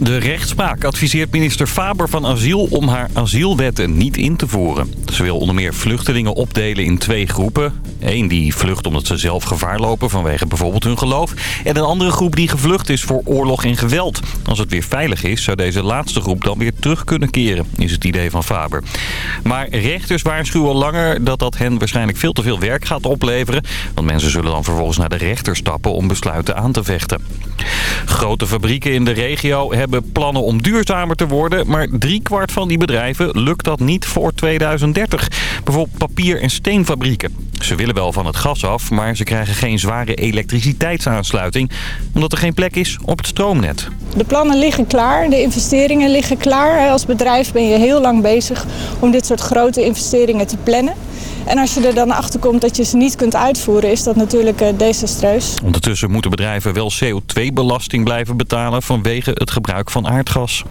De rechtspraak adviseert minister Faber van Asiel om haar asielwetten niet in te voeren. Ze wil onder meer vluchtelingen opdelen in twee groepen. Eén die vlucht omdat ze zelf gevaar lopen vanwege bijvoorbeeld hun geloof. En een andere groep die gevlucht is voor oorlog en geweld. Als het weer veilig is, zou deze laatste groep dan weer terug kunnen keren, is het idee van Faber. Maar rechters waarschuwen langer dat dat hen waarschijnlijk veel te veel werk gaat opleveren. Want mensen zullen dan vervolgens naar de rechter stappen om besluiten aan te vechten. Grote fabrieken in de regio hebben plannen om duurzamer te worden. Maar driekwart van die bedrijven lukt dat niet voor 2030. Bijvoorbeeld papier- en steenfabrieken. Ze willen wel van het gas af, maar ze krijgen geen zware elektriciteitsaansluiting. Omdat er geen plek is op het stroomnet. De plannen liggen klaar, de investeringen liggen klaar. Als bedrijf ben je heel lang bezig om dit soort grote investeringen te plannen. En als je er dan achter komt dat je ze niet kunt uitvoeren, is dat natuurlijk uh, desastreus. Ondertussen moeten bedrijven wel CO2-belasting blijven betalen vanwege het gebruik van aardgas.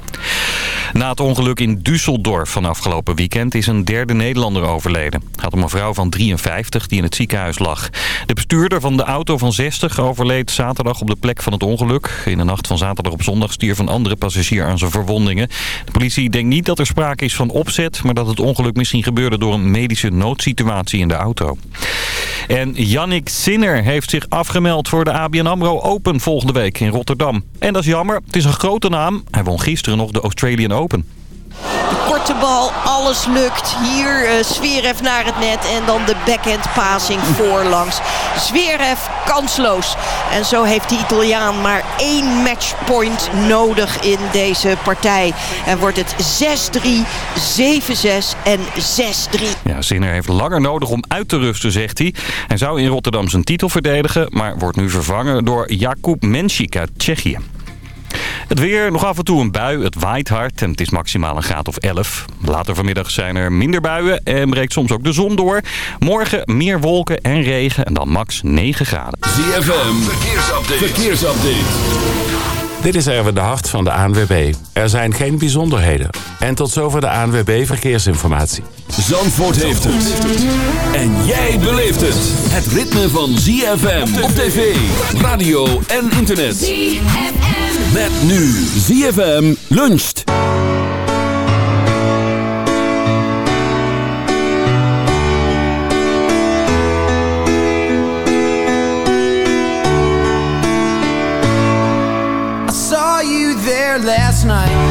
Na het ongeluk in Düsseldorf van afgelopen weekend is een derde Nederlander overleden. Het gaat om een vrouw van 53 die in het ziekenhuis lag. De bestuurder van de auto van 60 overleed zaterdag op de plek van het ongeluk. In de nacht van zaterdag op zondag stierf een andere passagier aan zijn verwondingen. De politie denkt niet dat er sprake is van opzet, maar dat het ongeluk misschien gebeurde door een medische noodsituatie in de auto. En Yannick Sinner heeft zich afgemeld voor de ABN AMRO Open volgende week in Rotterdam. En dat is jammer, het is een grote naam. Hij won gisteren nog de Australian Open. De korte bal, alles lukt. Hier uh, Zverev naar het net en dan de backhand passing voorlangs. Zverev kansloos. En zo heeft de Italiaan maar één matchpoint nodig in deze partij. En wordt het 6-3, 7-6 en 6-3. Ja, Zinner heeft langer nodig om uit te rusten, zegt hij. Hij zou in Rotterdam zijn titel verdedigen, maar wordt nu vervangen door Jakub Menschik uit Tsjechië. Het weer, nog af en toe een bui. Het waait hard en het is maximaal een graad of 11. Later vanmiddag zijn er minder buien en breekt soms ook de zon door. Morgen meer wolken en regen en dan max 9 graden. ZFM, verkeersupdate. verkeersupdate. Dit is Erwin de Hart van de ANWB. Er zijn geen bijzonderheden. En tot zover de ANWB Verkeersinformatie. Zandvoort heeft het. En jij beleeft het. Het ritme van ZFM op tv, radio en internet. ZFM. Met nu ZFM luncht. I saw you there last night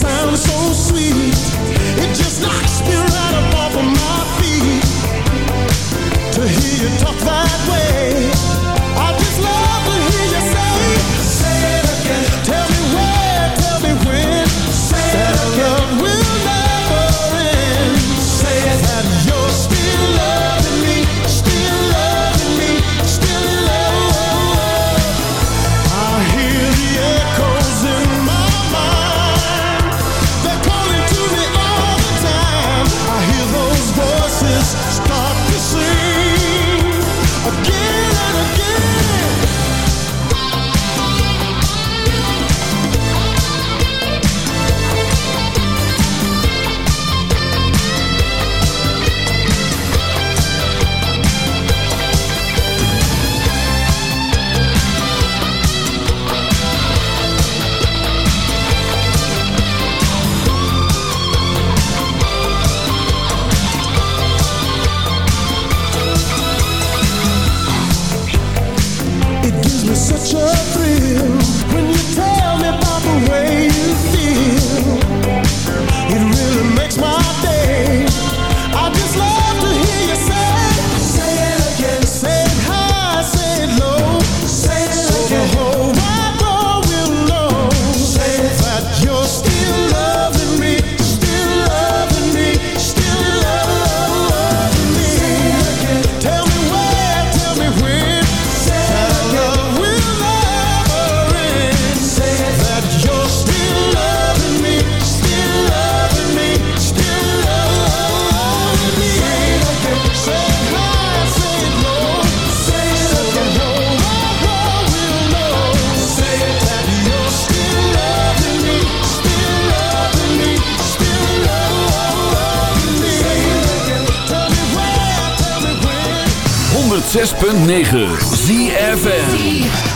coração 106.9 ZFM.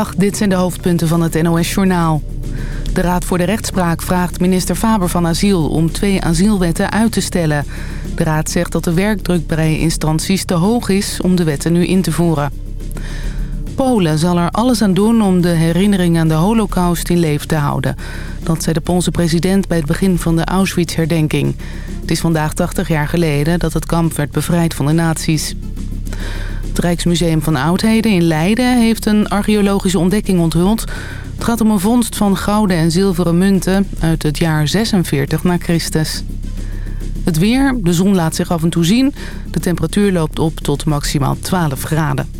Dit zijn de hoofdpunten van het NOS-journaal. De Raad voor de Rechtspraak vraagt minister Faber van Asiel om twee asielwetten uit te stellen. De Raad zegt dat de werkdruk bij instanties te hoog is om de wetten nu in te voeren. Polen zal er alles aan doen om de herinnering aan de holocaust in leven te houden. Dat zei de Poolse president bij het begin van de Auschwitz-herdenking. Het is vandaag 80 jaar geleden dat het kamp werd bevrijd van de nazi's. Het Rijksmuseum van Oudheden in Leiden heeft een archeologische ontdekking onthuld. Het gaat om een vondst van gouden en zilveren munten uit het jaar 46 na Christus. Het weer, de zon laat zich af en toe zien. De temperatuur loopt op tot maximaal 12 graden.